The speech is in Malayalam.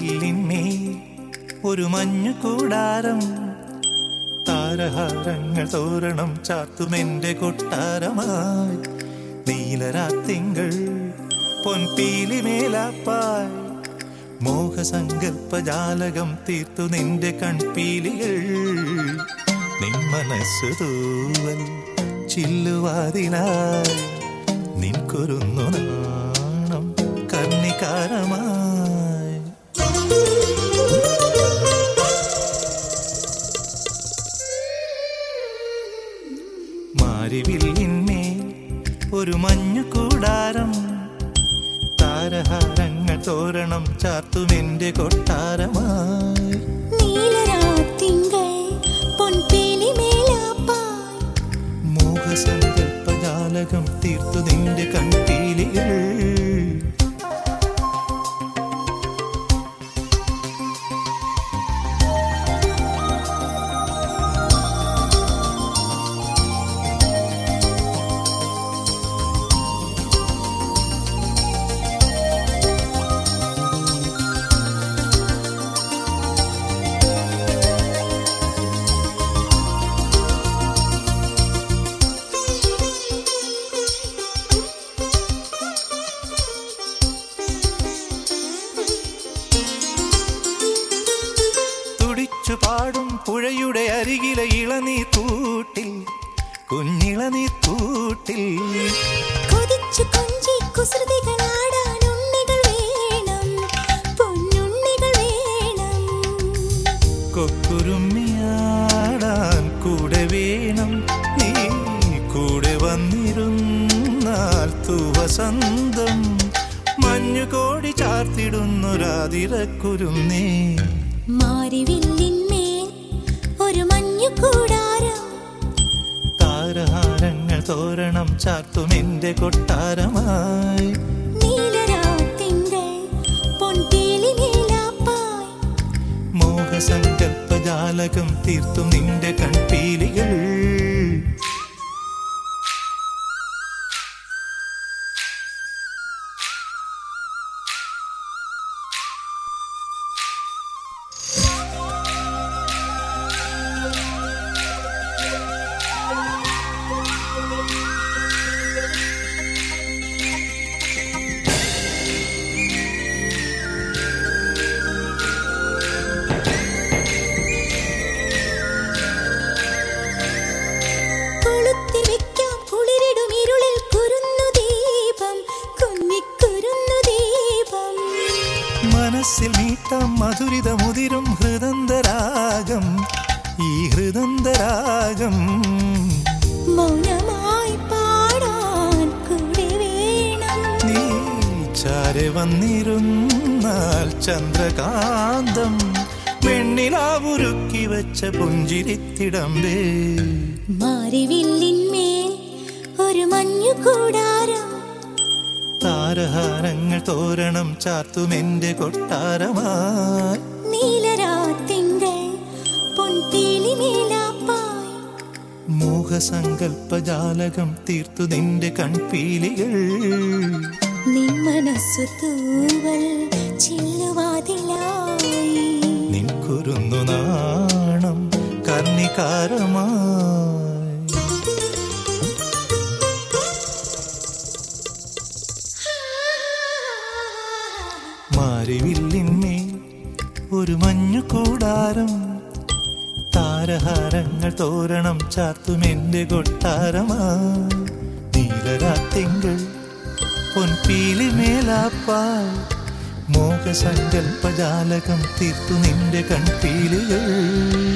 മാരിവില്ലിന്മേ ഒരു മഞ്ഞു കൂടാരം. താരഹാരങ്ങൾ തോരണം ചാത്തുമെന്റെ കൊട്ടാരമായി. നീലരാത്തിങ്കൾ പൊൻപീലി മേലാപ്പായി. മോഹസങ്കൽപ്പജാലകം തീർത്തു നിന്റെ കൺപീലികൾ. നിൻ മനസ്സ് തൂവൽ ചില്ലുവാതിനാൽ നിൻകുരുന്നു നാണം കർണികാരമായി മാരിവില്ലിന്മേ ഒരു മഞ്ഞു കൂടാരം. താരഹാരങ്ങൾ തോരണം ചാർത്തുമെന്റെ കൊട്ടാരമായി തുടിച്ചു പാടും പുഴയുടെ അരികിലെ ഇളനീ തൂട്ടിൽ കുഞ്ഞിളനീ തൂട്ടിൽ. കൊതിച്ചു കൊഞ്ചി കുസൃതികളാടാൻ ഉണ്ണികൾ വേണം പൊന്നുണ്ണികൾ വേണം. കൊക്കുരുമ്മിയാടാൻ കൂടെ വേണം നീ കൂടെ വന്നിരുന്നാൽ തുവസന്തം. മഞ്ഞുകോടി ചാർത്തിടുന്നൊരാതിരക്കുരുന്നേ. മാരിവില്ലിന്മേൽ ഒരു മഞ്ഞു കൂടാരം. താരഹാരങ്ങൾ തോരണം കൊട്ടാരമായി. തീർത്തും നിന്റെ കൺപീലികൾ മധുരിതമുതിരും ഹൃദന്തരാഗം ഈ ഹൃദന്തരാഗം. മൗനമായി പാടാൻ കൂടെ വേണം. നീ ചാരെ വന്നിരുന്നാൽ ചന്ദ്രകാന്തം വെണ്ണിലാവുരുക്കി വെച്ച പുഞ്ചിരിത്തിടമ്പേ. മാറിവില്ലിന്മേൽ ഒരു മഞ്ഞു കൂടാരം താരഹാരങ്ങൾ തോരണം കൊട്ടാരമായി. നീലരാത്തിങ്കൾ പൊൻപീലി മേലാപ്പായി മോഹസങ്കൽപ്പജാലകം തീർത്തു നിന്റെ കൺപീലികൾ. നിൻ മനസ്സു തൂവൽ ചില്ലുവാതിലായി. നാണം കർണികാരമായി. താരഹാരങ്ങൾ തോരണം ചാർത്തുമെന്റെ കൊട്ടാരമാ. നീലരാത്തിങ്കൾ പൊൻപീലി മേലാപ്പാൽ മോഹസങ്കൽപ്പജാലകം തീർത്തു നിന്റെ കൺപീലികൾ.